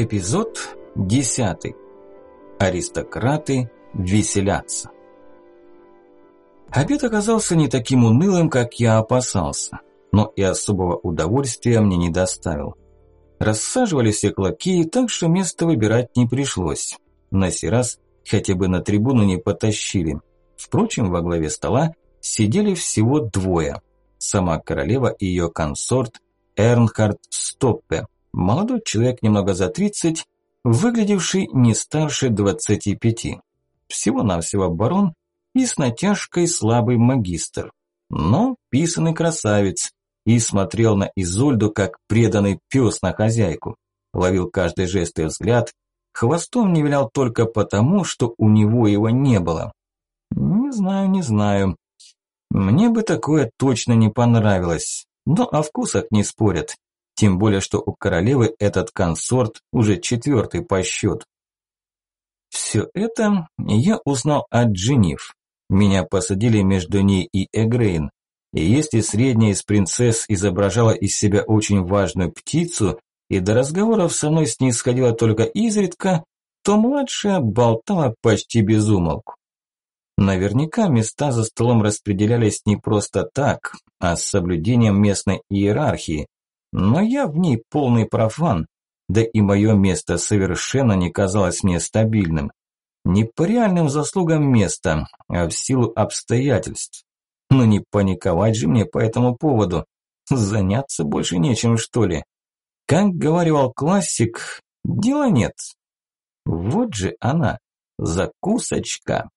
Эпизод 10. Аристократы веселятся. Обед оказался не таким унылым, как я опасался, но и особого удовольствия мне не доставил. Рассаживали все лакеи, так что место выбирать не пришлось. На сей раз хотя бы на трибуну не потащили. Впрочем, во главе стола сидели всего двое. Сама королева и ее консорт Эрнхард Стоппе – Молодой человек немного за 30, выглядевший не старше 25. Всего-навсего барон и с натяжкой слабый магистр. Но писанный красавец и смотрел на Изольду как преданный пес на хозяйку. Ловил каждый жест и взгляд, хвостом не вилял только потому, что у него его не было. Не знаю, не знаю. Мне бы такое точно не понравилось, но о вкусах не спорят. Тем более, что у королевы этот консорт уже четвертый по счету. Все это я узнал от Дженниф. Меня посадили между ней и Эгрейн. И если средняя из принцесс изображала из себя очень важную птицу, и до разговоров со мной снисходила только изредка, то младшая болтала почти без умолку. Наверняка места за столом распределялись не просто так, а с соблюдением местной иерархии, но я в ней полный профан, да и мое место совершенно не казалось мне стабильным. Не по реальным заслугам места, а в силу обстоятельств. Но не паниковать же мне по этому поводу. Заняться больше нечем, что ли. Как говорил классик, дела нет. Вот же она, закусочка.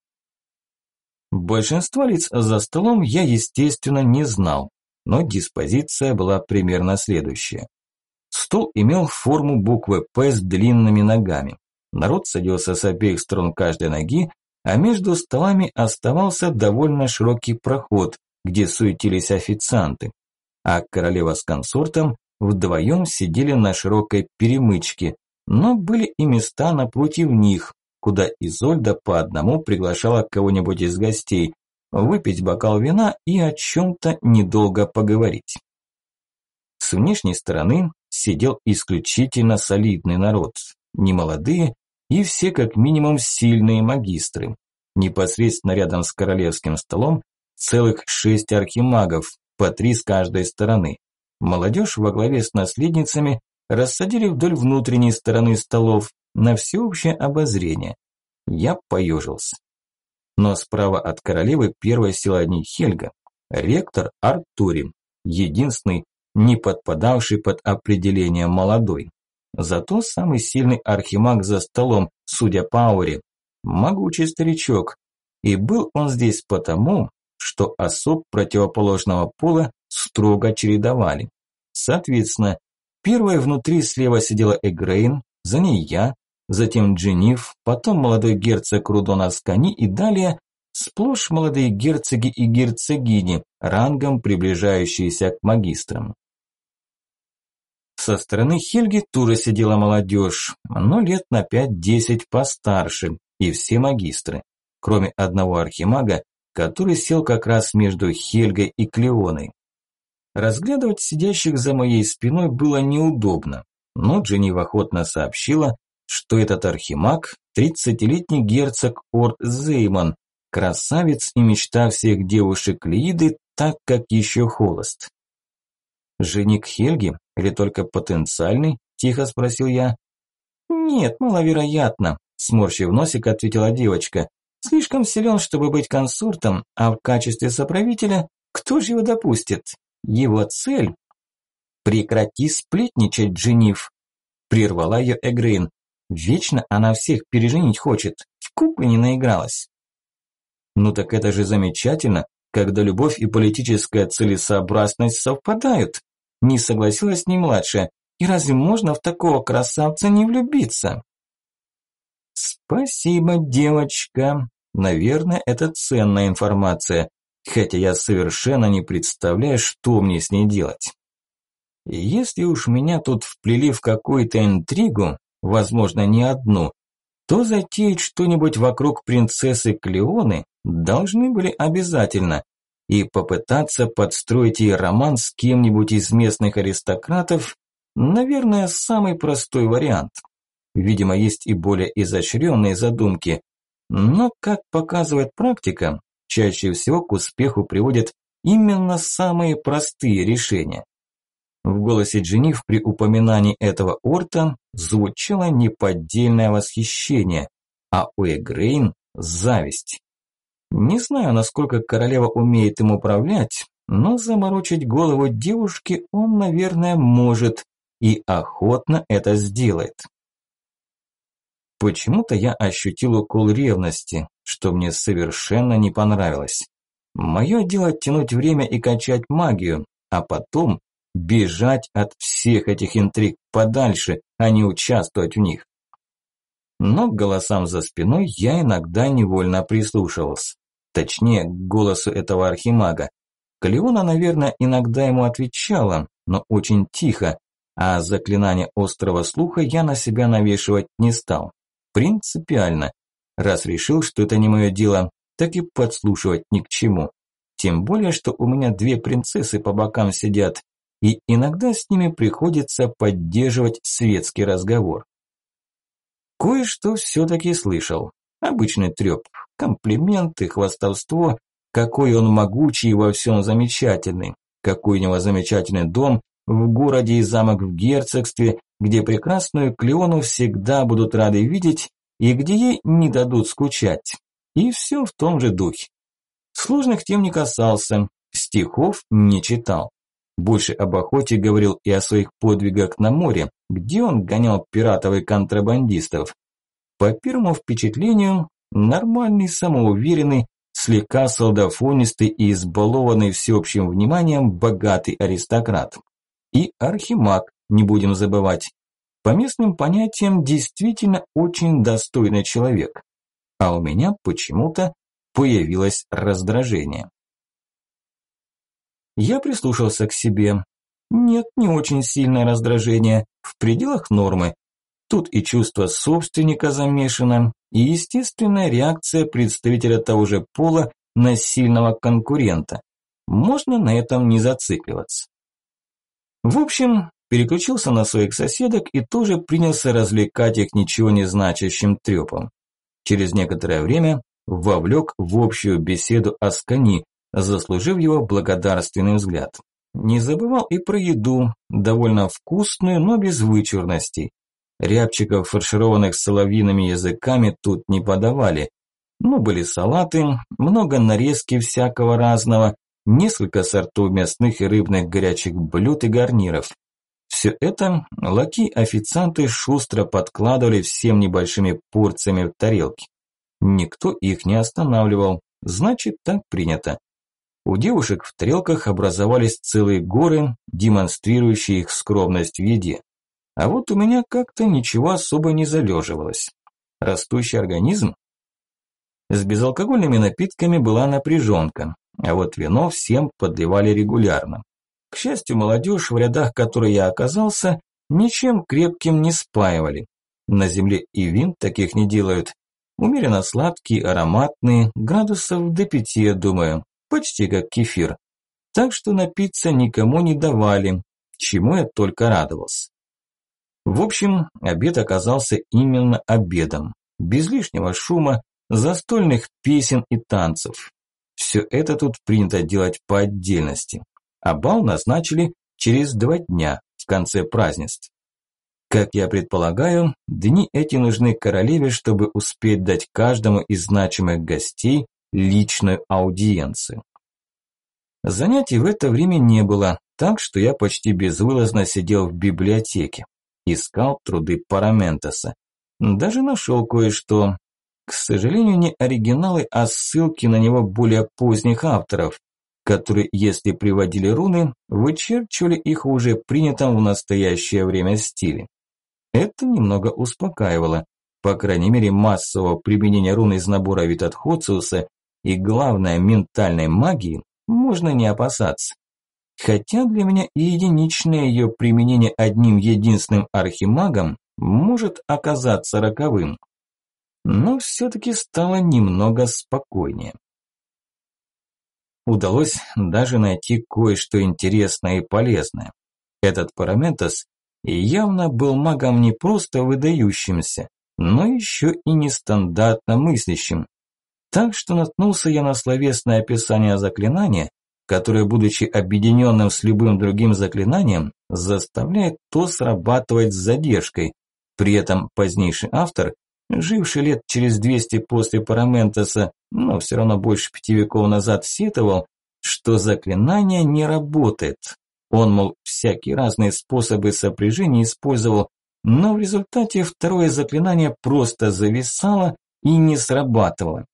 Большинство лиц за столом я, естественно, не знал но диспозиция была примерно следующая. Стол имел форму буквы «П» с длинными ногами. Народ садился с обеих сторон каждой ноги, а между столами оставался довольно широкий проход, где суетились официанты. А королева с консортом вдвоем сидели на широкой перемычке, но были и места напротив них, куда Изольда по одному приглашала кого-нибудь из гостей, выпить бокал вина и о чем-то недолго поговорить. С внешней стороны сидел исключительно солидный народ, немолодые и все как минимум сильные магистры. Непосредственно рядом с королевским столом целых шесть архимагов, по три с каждой стороны. Молодежь во главе с наследницами рассадили вдоль внутренней стороны столов на всеобщее обозрение. Я поежился но справа от королевы первой села не Хельга, ректор Артурин, единственный, не подпадавший под определение молодой. Зато самый сильный архимаг за столом, судя по ауре, могучий старичок. И был он здесь потому, что особ противоположного пола строго чередовали. Соответственно, первой внутри слева сидела Эгрейн, за ней я, затем Джениф, потом молодой герцог Рудон Аскани и далее сплошь молодые герцоги и герцогини, рангом приближающиеся к магистрам. Со стороны Хельги тоже сидела молодежь, но лет на 5-10 постарше, и все магистры, кроме одного архимага, который сел как раз между Хельгой и Клеоной. Разглядывать сидящих за моей спиной было неудобно, но Дженнив охотно сообщила, что этот архимаг – 30-летний герцог Орд Зейман, красавец и мечта всех девушек Лииды, так как еще холост. «Женик Хельги или только потенциальный?» – тихо спросил я. «Нет, маловероятно», – сморщив носик, ответила девочка. «Слишком силен, чтобы быть консортом, а в качестве соправителя кто же его допустит? Его цель...» «Прекрати сплетничать, Джениф!» – прервала ее Эгрейн. Вечно она всех переженить хочет. В куклы не наигралась. Ну так это же замечательно, когда любовь и политическая целесообразность совпадают. Не согласилась ни младшая. И разве можно в такого красавца не влюбиться? Спасибо, девочка. Наверное, это ценная информация. Хотя я совершенно не представляю, что мне с ней делать. Если уж меня тут вплели в какую-то интригу, возможно, не одну, то затеять что-нибудь вокруг принцессы Клеоны должны были обязательно и попытаться подстроить ей роман с кем-нибудь из местных аристократов, наверное, самый простой вариант. видимо, есть и более изощренные задумки. Но, как показывает практика, чаще всего к успеху приводят именно самые простые решения. В голосе Дженниф при упоминании этого орта звучало неподдельное восхищение, а у Эгрейн – зависть. Не знаю, насколько королева умеет им управлять, но заморочить голову девушки он, наверное, может и охотно это сделает. Почему-то я ощутил укол ревности, что мне совершенно не понравилось. Мое дело тянуть время и качать магию, а потом бежать от всех этих интриг подальше, а не участвовать в них. Но к голосам за спиной я иногда невольно прислушивался. Точнее, к голосу этого архимага. Калиона, наверное, иногда ему отвечала, но очень тихо, а заклинание острого слуха я на себя навешивать не стал. Принципиально. Раз решил, что это не мое дело, так и подслушивать ни к чему. Тем более, что у меня две принцессы по бокам сидят, и иногда с ними приходится поддерживать светский разговор. Кое-что все-таки слышал. Обычный треп, комплименты, хвастовство, какой он могучий и во всем замечательный, какой у него замечательный дом в городе и замок в герцогстве, где прекрасную Клеону всегда будут рады видеть и где ей не дадут скучать. И все в том же духе. Сложных тем не касался, стихов не читал. Больше об охоте говорил и о своих подвигах на море, где он гонял пиратов и контрабандистов. По первому впечатлению, нормальный, самоуверенный, слегка солдафонистый и избалованный всеобщим вниманием богатый аристократ. И архимаг, не будем забывать. По местным понятиям, действительно очень достойный человек. А у меня почему-то появилось раздражение. Я прислушался к себе. Нет, не очень сильное раздражение, в пределах нормы. Тут и чувство собственника замешано, и естественная реакция представителя того же пола на сильного конкурента. Можно на этом не зацикливаться. В общем, переключился на своих соседок и тоже принялся развлекать их ничего не значащим трепом. Через некоторое время вовлек в общую беседу о заслужив его благодарственный взгляд. Не забывал и про еду, довольно вкусную, но без вычурностей. Рябчиков, фаршированных соловьиными языками, тут не подавали. Ну, были салаты, много нарезки всякого разного, несколько сортов мясных и рыбных горячих блюд и гарниров. Все это лаки-официанты шустро подкладывали всем небольшими порциями в тарелки. Никто их не останавливал, значит так принято. У девушек в тарелках образовались целые горы, демонстрирующие их скромность в еде. А вот у меня как-то ничего особо не залеживалось. Растущий организм? С безалкогольными напитками была напряженка, а вот вино всем подливали регулярно. К счастью, молодежь, в рядах которой я оказался, ничем крепким не спаивали. На земле и вин таких не делают. Умеренно сладкие, ароматные, градусов до пяти, думаю почти как кефир. Так что напиться никому не давали, чему я только радовался. В общем, обед оказался именно обедом, без лишнего шума, застольных песен и танцев. Все это тут принято делать по отдельности, а бал назначили через два дня, в конце празднеств. Как я предполагаю, дни эти нужны королеве, чтобы успеть дать каждому из значимых гостей личную аудиенцию. Занятий в это время не было, так что я почти безвылазно сидел в библиотеке. Искал труды Параментоса. Даже нашел кое-что. К сожалению, не оригиналы, а ссылки на него более поздних авторов, которые, если приводили руны, вычерчивали их уже принятом в настоящее время стиле. Это немного успокаивало. По крайней мере, массового применения рун из набора Витатхоциуса и, главное, ментальной магии можно не опасаться. Хотя для меня единичное ее применение одним единственным архимагом может оказаться роковым. Но все-таки стало немного спокойнее. Удалось даже найти кое-что интересное и полезное. Этот Параментос явно был магом не просто выдающимся, но еще и нестандартно мыслящим. Так что наткнулся я на словесное описание заклинания, которое, будучи объединенным с любым другим заклинанием, заставляет то срабатывать с задержкой. При этом позднейший автор, живший лет через 200 после Параментоса, но все равно больше пяти веков назад сетовал, что заклинание не работает. Он, мол, всякие разные способы сопряжения использовал, но в результате второе заклинание просто зависало и не срабатывало.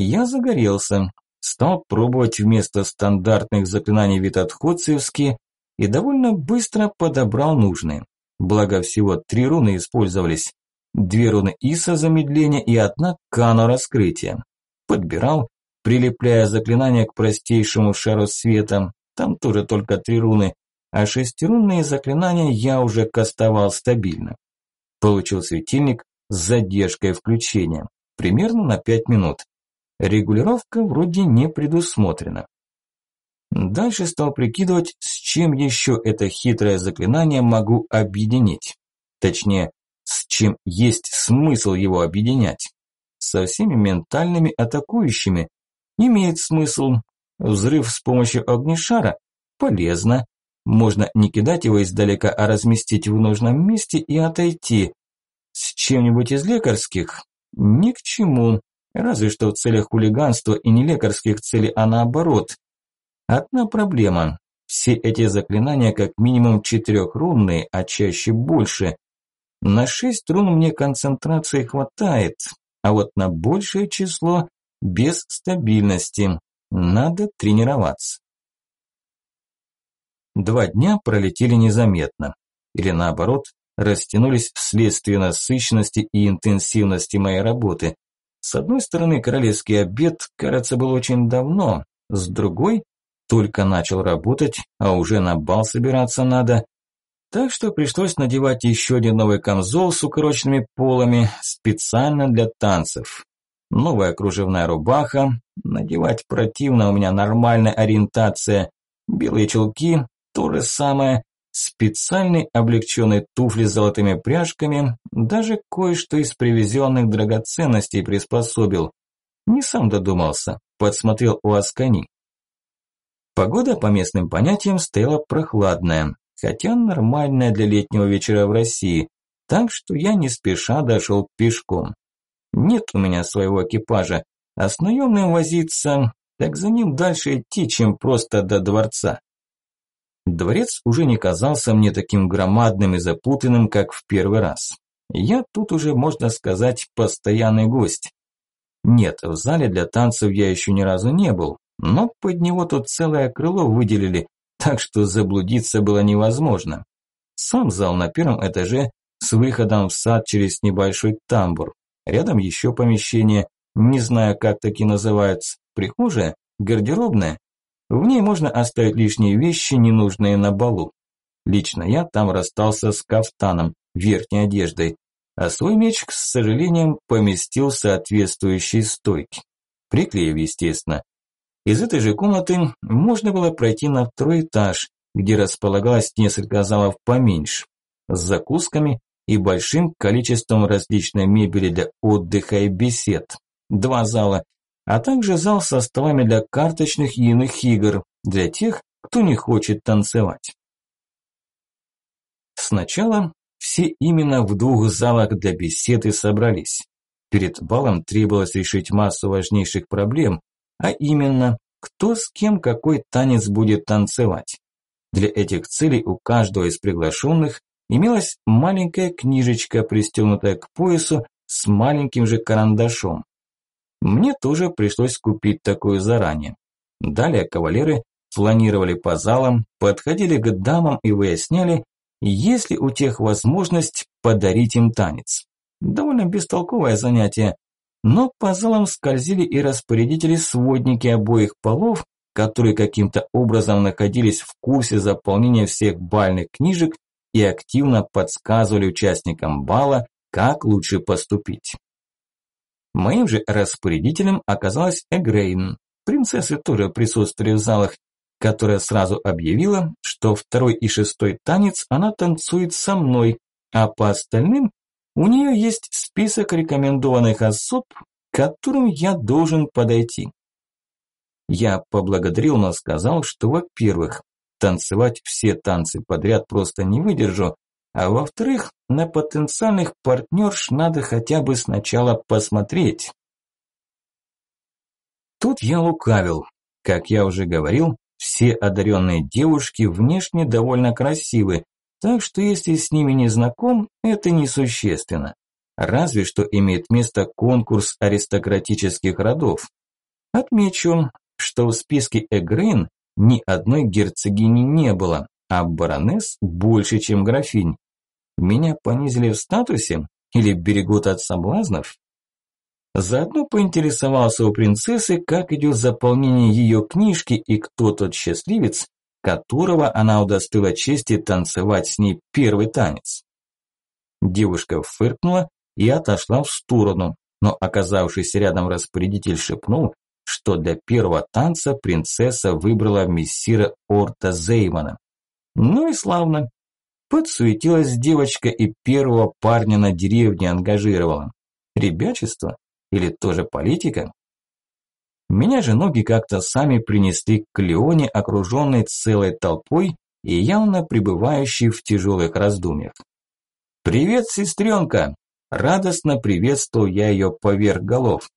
Я загорелся, стал пробовать вместо стандартных заклинаний витотходцевские и довольно быстро подобрал нужные. Благо всего три руны использовались. Две руны Иса замедления и одна Кано раскрытия. Подбирал, прилепляя заклинания к простейшему шару света, там тоже только три руны, а шестирунные заклинания я уже кастовал стабильно. Получил светильник с задержкой включения, примерно на 5 минут. Регулировка вроде не предусмотрена. Дальше стал прикидывать, с чем еще это хитрое заклинание могу объединить. Точнее, с чем есть смысл его объединять. Со всеми ментальными атакующими. Имеет смысл. Взрыв с помощью огнешара полезно. Можно не кидать его издалека, а разместить в нужном месте и отойти. С чем-нибудь из лекарских? Ни к чему. Разве что в целях хулиганства и не лекарских целей, а наоборот. Одна проблема. Все эти заклинания как минимум четырехрунные, а чаще больше. На шесть рун мне концентрации хватает, а вот на большее число без стабильности. Надо тренироваться. Два дня пролетели незаметно. Или наоборот, растянулись вследствие насыщенности и интенсивности моей работы. С одной стороны, королевский обед, кажется, был очень давно, с другой, только начал работать, а уже на бал собираться надо. Так что пришлось надевать еще один новый камзол с укороченными полами специально для танцев. Новая кружевная рубаха, надевать противно, у меня нормальная ориентация, белые чулки, то же самое, специальные облегченные туфли с золотыми пряжками, даже кое-что из привезенных драгоценностей приспособил. Не сам додумался, подсмотрел у Аскани. Погода по местным понятиям стояла прохладная, хотя нормальная для летнего вечера в России, так что я не спеша дошел пешком. Нет у меня своего экипажа, а с наемным возиться, так за ним дальше идти, чем просто до дворца. Дворец уже не казался мне таким громадным и запутанным, как в первый раз. Я тут уже, можно сказать, постоянный гость. Нет, в зале для танцев я еще ни разу не был, но под него тут целое крыло выделили, так что заблудиться было невозможно. Сам зал на первом этаже с выходом в сад через небольшой тамбур. Рядом еще помещение, не знаю, как такие называются, прихожая, гардеробная в ней можно оставить лишние вещи, ненужные на балу. Лично я там расстался с кафтаном, верхней одеждой, а свой меч, к сожалению, поместил в соответствующей стойке. Приклеив, естественно. Из этой же комнаты можно было пройти на второй этаж, где располагалось несколько залов поменьше, с закусками и большим количеством различной мебели для отдыха и бесед. Два зала, а также зал со столами для карточных и иных игр, для тех, кто не хочет танцевать. Сначала все именно в двух залах для беседы собрались. Перед балом требовалось решить массу важнейших проблем, а именно, кто с кем какой танец будет танцевать. Для этих целей у каждого из приглашенных имелась маленькая книжечка, пристегнутая к поясу с маленьким же карандашом. Мне тоже пришлось купить такую заранее. Далее кавалеры фланировали по залам, подходили к дамам и выясняли, есть ли у тех возможность подарить им танец. Довольно бестолковое занятие, но по залам скользили и распорядители-сводники обоих полов, которые каким-то образом находились в курсе заполнения всех бальных книжек и активно подсказывали участникам бала, как лучше поступить. Моим же распорядителем оказалась Эгрейн. Принцессы тоже присутствовали в залах. которая сразу объявила, что второй и шестой танец она танцует со мной, а по остальным у нее есть список рекомендованных особ, к которым я должен подойти. Я поблагодарил, но сказал, что, во-первых, танцевать все танцы подряд просто не выдержу, а во-вторых, на потенциальных партнерш надо хотя бы сначала посмотреть. Тут я лукавил. Как я уже говорил, все одаренные девушки внешне довольно красивы, так что если с ними не знаком, это несущественно. Разве что имеет место конкурс аристократических родов. Отмечу, что в списке Эгрейн ни одной герцогини не было, а баронесс больше, чем графинь. Меня понизили в статусе или берегут от соблазнов? Заодно поинтересовался у принцессы, как идет заполнение ее книжки и кто тот счастливец, которого она удостоила чести танцевать с ней первый танец. Девушка фыркнула и отошла в сторону, но оказавшийся рядом распорядитель шепнул, что для первого танца принцесса выбрала мессира Орта Зеймана. Ну и славно. Подсуетилась девочка и первого парня на деревне ангажировала. Ребячество? Или тоже политика? Меня же ноги как-то сами принесли к Леоне, окруженной целой толпой и явно пребывающей в тяжелых раздумьях. «Привет, сестренка!» Радостно приветствовал я ее поверх голов.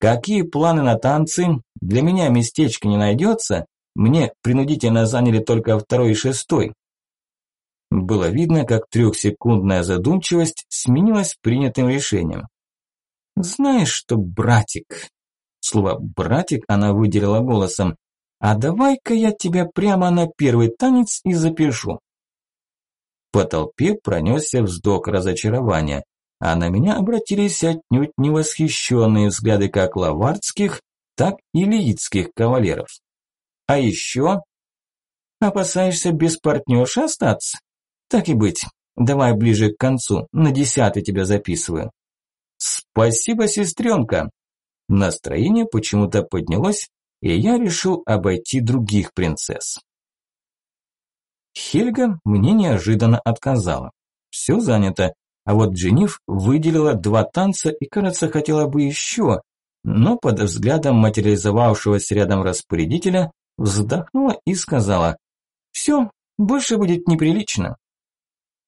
«Какие планы на танцы? Для меня местечко не найдется? Мне принудительно заняли только второй и шестой». Было видно, как трехсекундная задумчивость сменилась принятым решением. «Знаешь что, братик?» Слово «братик» она выделила голосом. «А давай-ка я тебя прямо на первый танец и запишу». По толпе пронесся вздох разочарования, а на меня обратились отнюдь не восхищенные взгляды как лавардских, так и лиитских кавалеров. А еще... Опасаешься без партнерши остаться? Так и быть, давай ближе к концу, на десятый тебя записываю. «Спасибо, сестренка!» Настроение почему-то поднялось, и я решил обойти других принцесс. Хельга мне неожиданно отказала. Все занято, а вот Дженниф выделила два танца и, кажется, хотела бы еще, но под взглядом материализовавшегося рядом распорядителя вздохнула и сказала «Все, больше будет неприлично».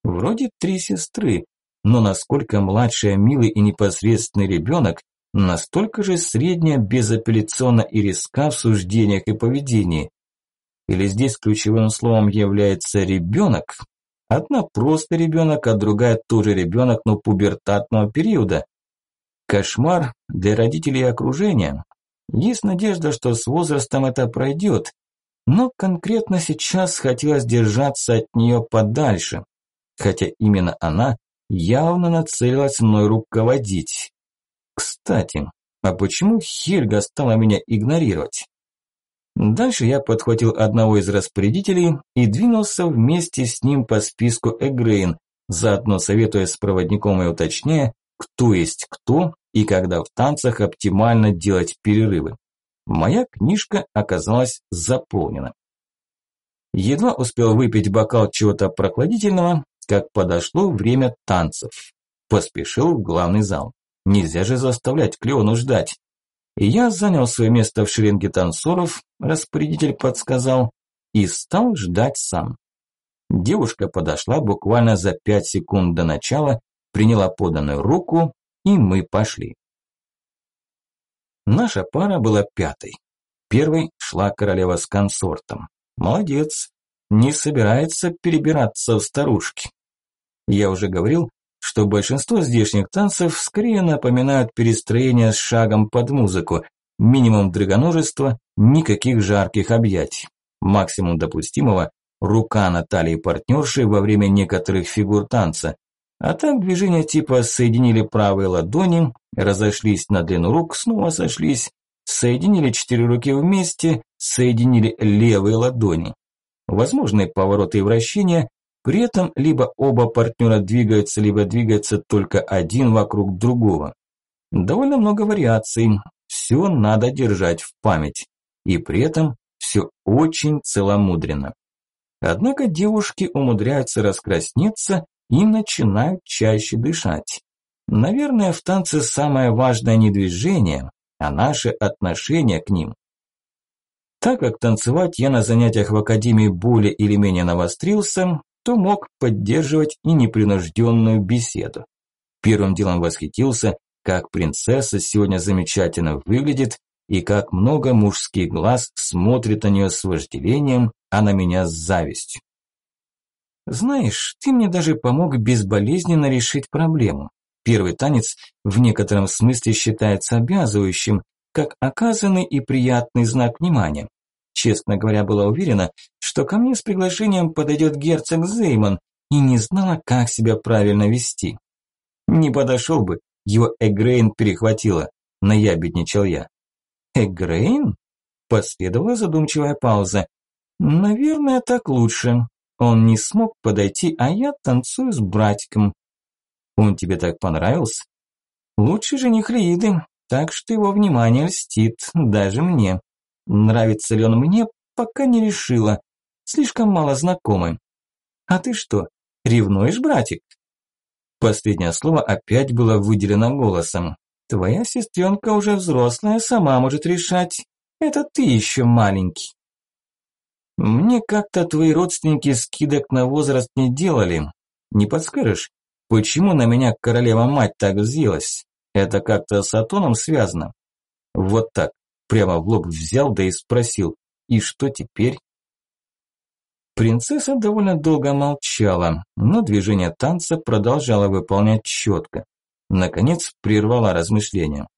Вроде три сестры, но насколько младшая милый и непосредственный ребенок, настолько же средняя безапелляционно и риска в суждениях и поведении. Или здесь ключевым словом является ребенок? Одна просто ребенок, а другая тоже ребенок, но пубертатного периода. Кошмар для родителей и окружения. Есть надежда, что с возрастом это пройдет, но конкретно сейчас хотелось держаться от нее подальше, хотя именно она явно нацелилась мной руководить. Кстати, а почему Хельга стала меня игнорировать? Дальше я подхватил одного из распорядителей и двинулся вместе с ним по списку Эгрейн, заодно советуя с проводником и уточняя, кто есть кто и когда в танцах оптимально делать перерывы. Моя книжка оказалась заполнена. Едва успел выпить бокал чего-то прокладительного, как подошло время танцев. Поспешил в главный зал. Нельзя же заставлять Клеону ждать. И я занял свое место в шеренге танцоров, распорядитель подсказал, и стал ждать сам. Девушка подошла буквально за пять секунд до начала, приняла поданную руку, и мы пошли. Наша пара была пятой. Первой шла королева с консортом. Молодец, не собирается перебираться в старушки. Я уже говорил, что большинство здешних танцев скорее напоминают перестроение с шагом под музыку, минимум драгоножества, никаких жарких объятий. Максимум допустимого – рука на талии партнерши во время некоторых фигур танца. А так движения типа соединили правые ладони, разошлись на длину рук, снова сошлись, соединили четыре руки вместе, соединили левые ладони. Возможные повороты и вращения, при этом либо оба партнера двигаются, либо двигается только один вокруг другого. Довольно много вариаций, все надо держать в память. И при этом все очень целомудренно. Однако девушки умудряются раскраснеться и начинают чаще дышать. Наверное, в танце самое важное не движение, а наше отношение к ним. Так как танцевать я на занятиях в академии более или менее навострился, то мог поддерживать и непринужденную беседу. Первым делом восхитился, как принцесса сегодня замечательно выглядит и как много мужских глаз смотрит на нее с вожделением, а на меня с завистью. Знаешь, ты мне даже помог безболезненно решить проблему. Первый танец в некотором смысле считается обязывающим, как оказанный и приятный знак внимания. Честно говоря, была уверена, что ко мне с приглашением подойдет герцог Зеймон и не знала, как себя правильно вести. Не подошел бы, его Эгрейн перехватила, наябедничал я. Эгрейн? Последовала задумчивая пауза. Наверное, так лучше. Он не смог подойти, а я танцую с братиком. Он тебе так понравился? Лучший жених Лииды, так что его внимание льстит, даже мне. Нравится ли он мне, пока не решила. Слишком мало знакомы. А ты что, ревнуешь, братик? Последнее слово опять было выделено голосом. Твоя сестренка уже взрослая, сама может решать. Это ты еще маленький. Мне как-то твои родственники скидок на возраст не делали. Не подскажешь, почему на меня королева-мать так взъелась? Это как-то с Атоном связано? Вот так, прямо в лоб взял, да и спросил. И что теперь? Принцесса довольно долго молчала, но движение танца продолжала выполнять четко. Наконец прервала размышления.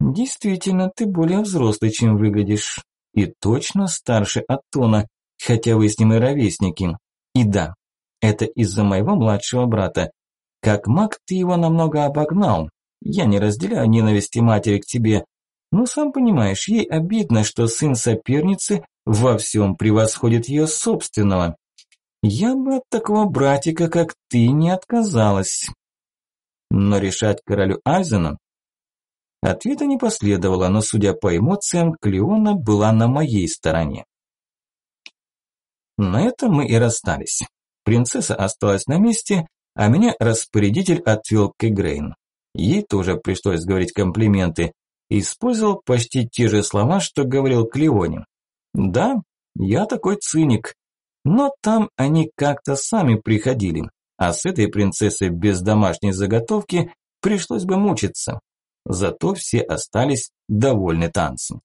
«Действительно, ты более взрослый, чем выглядишь. И точно старше Атона, хотя вы с ним и ровесники. И да, это из-за моего младшего брата. Как маг ты его намного обогнал. Я не разделяю ненависти матери к тебе. Но сам понимаешь, ей обидно, что сын соперницы во всем превосходит ее собственного. Я бы от такого братика, как ты, не отказалась. Но решать королю Айзену Ответа не последовало, но, судя по эмоциям, Клеона была на моей стороне. На этом мы и расстались. Принцесса осталась на месте, а меня распорядитель отвел к Эгрейн. Ей тоже пришлось говорить комплименты. Использовал почти те же слова, что говорил Клеоне. Да, я такой циник. Но там они как-то сами приходили, а с этой принцессой без домашней заготовки пришлось бы мучиться. Зато все остались довольны танцем.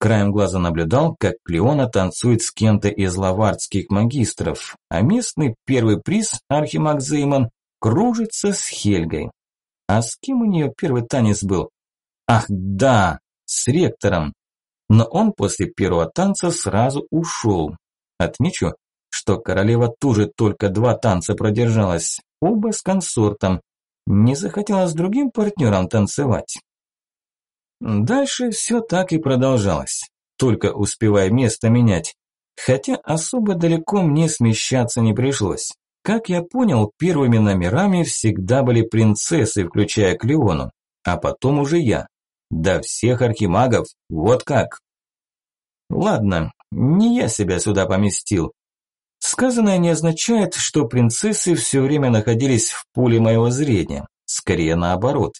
Краем глаза наблюдал, как Клеона танцует с кем-то из лавардских магистров, а местный первый приз, архимаг Зеймон, кружится с Хельгой. А с кем у нее первый танец был? Ах да, с ректором. Но он после первого танца сразу ушел. Отмечу, что королева тоже только два танца продержалась, оба с консортом, не захотела с другим партнером танцевать. Дальше все так и продолжалось, только успевая место менять. Хотя особо далеко мне смещаться не пришлось. Как я понял, первыми номерами всегда были принцессы, включая Клеону, а потом уже я. Да всех архимагов, вот как. Ладно, не я себя сюда поместил. Сказанное не означает, что принцессы все время находились в поле моего зрения. Скорее наоборот.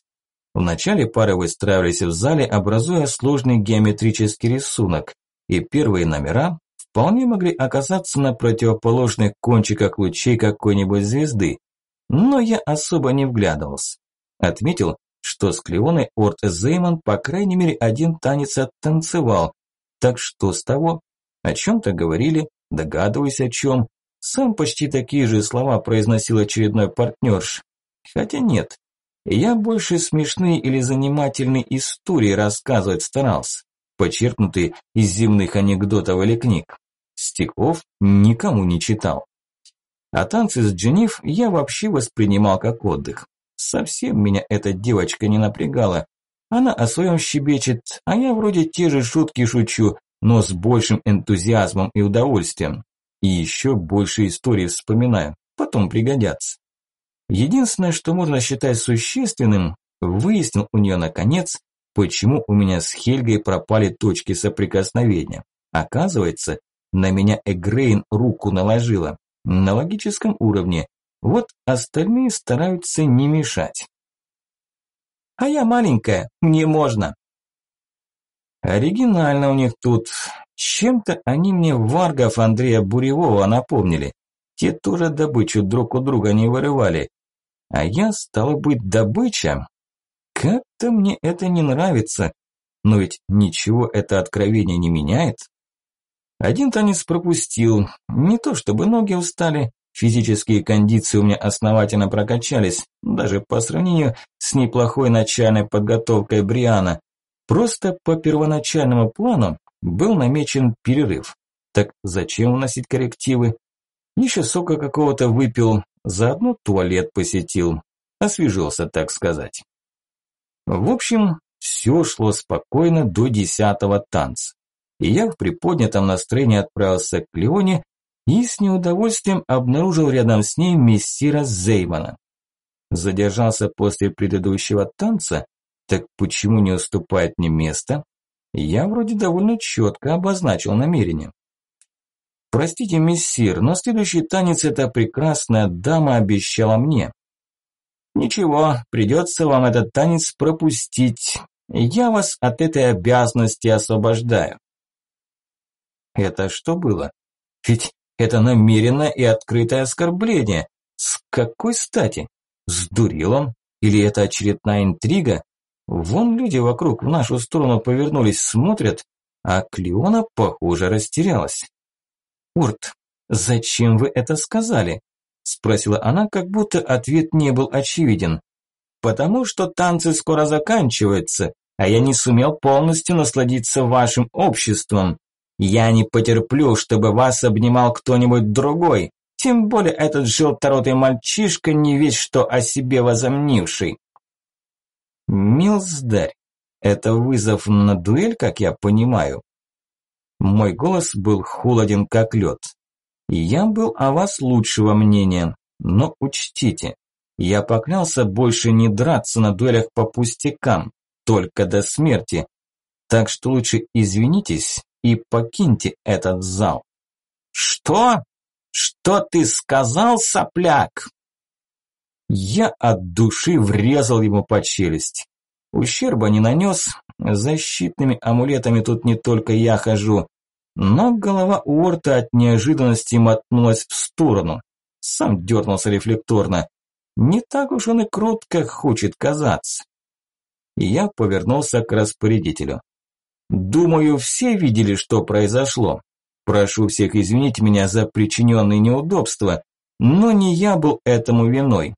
Вначале пары выстраивались в зале, образуя сложный геометрический рисунок, и первые номера вполне могли оказаться на противоположных кончиках лучей какой-нибудь звезды. Но я особо не вглядывался. Отметил, что с Клеоной Орт Зеймон по крайней мере один танец оттанцевал. Так что с того? О чем-то говорили, Догадываюсь о чем. Сам почти такие же слова произносил очередной партнерш. Хотя нет, я больше смешные или занимательные истории рассказывать старался, почерпнутые из земных анекдотов или книг. Стихов никому не читал. А танцы с Дженниф я вообще воспринимал как отдых. Совсем меня эта девочка не напрягала. Она о своем щебечет, а я вроде те же шутки шучу, но с большим энтузиазмом и удовольствием. И еще больше историй вспоминаю, потом пригодятся. Единственное, что можно считать существенным, выяснил у нее наконец, почему у меня с Хельгой пропали точки соприкосновения. Оказывается, на меня Эгрейн руку наложила. На логическом уровне. Вот остальные стараются не мешать. А я маленькая, мне можно. Оригинально у них тут. Чем-то они мне варгов Андрея Буревого напомнили. Те тоже добычу друг у друга не вырывали. А я, стала быть, добыча. Как-то мне это не нравится. Но ведь ничего это откровение не меняет. Один танец пропустил. Не то чтобы ноги устали, физические кондиции у меня основательно прокачались, даже по сравнению с неплохой начальной подготовкой Бриана. Просто по первоначальному плану был намечен перерыв. Так зачем вносить коррективы? Еще сока какого-то выпил, заодно туалет посетил. Освежился, так сказать. В общем, все шло спокойно до десятого танца. И я в приподнятом настроении отправился к Леоне и с неудовольствием обнаружил рядом с ней мессира Зеймана. Задержался после предыдущего танца, так почему не уступает мне место? Я вроде довольно четко обозначил намерение. Простите, мессир, но следующий танец эта прекрасная дама обещала мне. Ничего, придется вам этот танец пропустить. Я вас от этой обязанности освобождаю. Это что было? Ведь это намеренное и открытое оскорбление. С какой стати? Сдурел он? Или это очередная интрига? Вон люди вокруг в нашу сторону повернулись, смотрят, а Клеона, похоже, растерялась. «Урт, зачем вы это сказали?» – спросила она, как будто ответ не был очевиден. «Потому что танцы скоро заканчиваются, а я не сумел полностью насладиться вашим обществом. Я не потерплю, чтобы вас обнимал кто-нибудь другой, тем более этот желторотый мальчишка не весь что о себе возомнивший». «Милздарь, это вызов на дуэль, как я понимаю?» Мой голос был холоден, как лед. Я был о вас лучшего мнения, но учтите, я поклялся больше не драться на дуэлях по пустякам, только до смерти. Так что лучше извинитесь и покиньте этот зал. Что? Что ты сказал, сопляк? Я от души врезал ему по челюсть. Ущерба не нанес, защитными амулетами тут не только я хожу, но голова Уорта от неожиданности мотнулась в сторону. Сам дернулся рефлекторно. Не так уж он и крут, как хочет казаться. Я повернулся к распорядителю. Думаю, все видели, что произошло. Прошу всех извинить меня за причиненные неудобства, но не я был этому виной.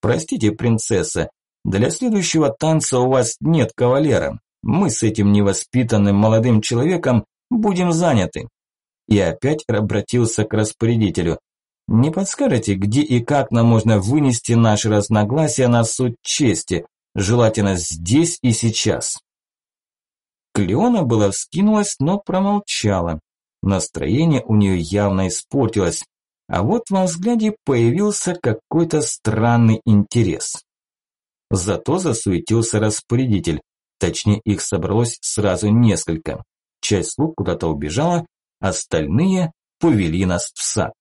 Простите, принцесса, для следующего танца у вас нет кавалера. Мы с этим невоспитанным молодым человеком Будем заняты. И опять обратился к распорядителю. Не подскажете, где и как нам можно вынести наши разногласия на суд чести, желательно здесь и сейчас? Клеона была вскинулась, но промолчала. Настроение у нее явно испортилось, а вот во взгляде появился какой-то странный интерес. Зато засуетился распорядитель, точнее их собралось сразу несколько часть слуг куда-то убежала, остальные повели нас в сад.